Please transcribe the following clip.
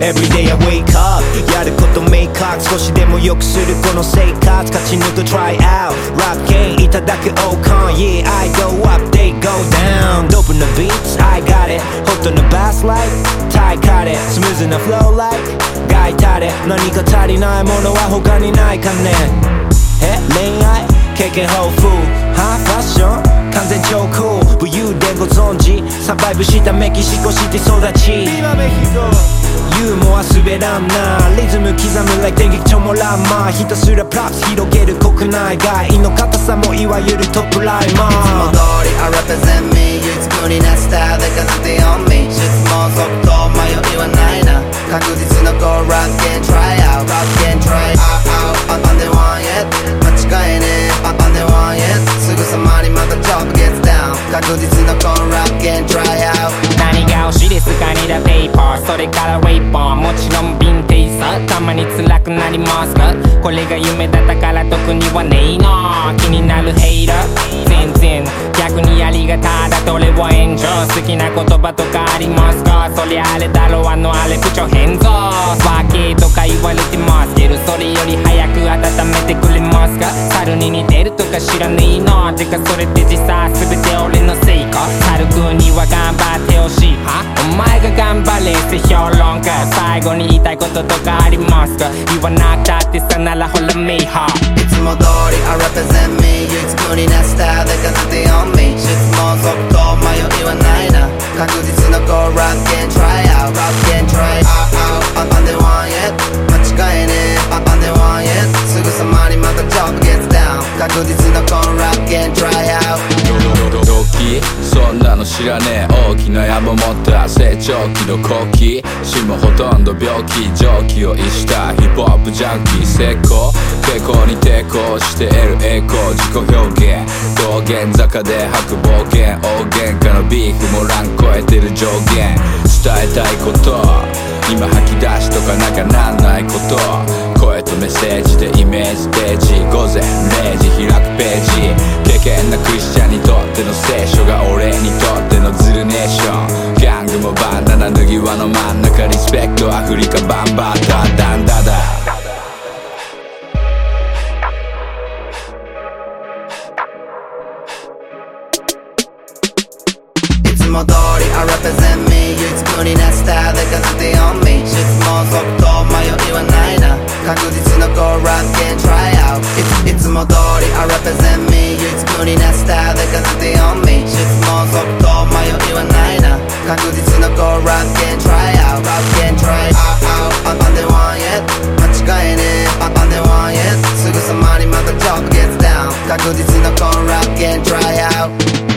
Everyday I wake up やること明確少しでも良くするこの生活勝ち抜く Try out Rap game いただく Ocon Yeah I go up they go down Dope in the beats I got it Hot on the bass like タイカレースムーズな flow like ガイタレ何か足りないものは他にないかねえ恋愛経験豊富 本人サバイブしたメキシコシティ育ち。ユーモア滑らんな。リズム刻む like 電撃チョモランマーひたすらプラス広げる国内外の硬さもいわゆるトップライマー。いつも通り I represent それからウェイパーもちろんヴィンテージさたまに辛くなりますかこれが夢だったから特にはねえな。気になるヘイラー。全然逆にありがただ。と俺は炎上好きな言葉とかありますか？そりゃあれだろうあのあれ部長変造バケとか言われてます。けどそれより早く温めてくれますか？猿に似てるとか知らねえな。てかそれって実際全て俺のせいか？猿くんには頑張ってほしい。は？お前が頑張れ。最後に言いたいこととかありますか？言わなくたってさなら Hold me h o いつも通り I represent me 唯一無理なスタイルで飾って o n me 質問続と迷いはないな。確実なゴール Rap can't try out Rap can't try out I'm on the one yet 間違えねえ。I'm on the one yet すぐさまにまたジョブゲット確実な Go rock and try out 動機そんなの知らねえ。大きな野望持った成長期の後期死もほとんど病気蒸気を逸した。ヒップホップジャンキー成功。抵抗に抵抗して得る栄光自己表現道玄坂で吐く冒険大喧嘩のビーフも乱超えてる上限。伝えたいこと。今吐き出しとかなきゃなんないこと。声とメッセージでイメージページ午前0時開くページ。経験なクリスチャンにとっての聖書が俺にとってのズルネーションギャングもバンダナ脱ぎ輪の真ん中。リスペクトアフリカバンバン Modori, I represent me. 唯一無二なスターだから they on me 質問即答迷いはないな確実の Go Rock and try out. いつも通り I represent me. 唯一無二なスターだから they on me 質問即答迷いはないな確実の Go Rock and try out. Rock and try out I'm on the one yet 間違いね I'm on the one yet すぐさまにまた job gets down. 確実の Go Rock and try out.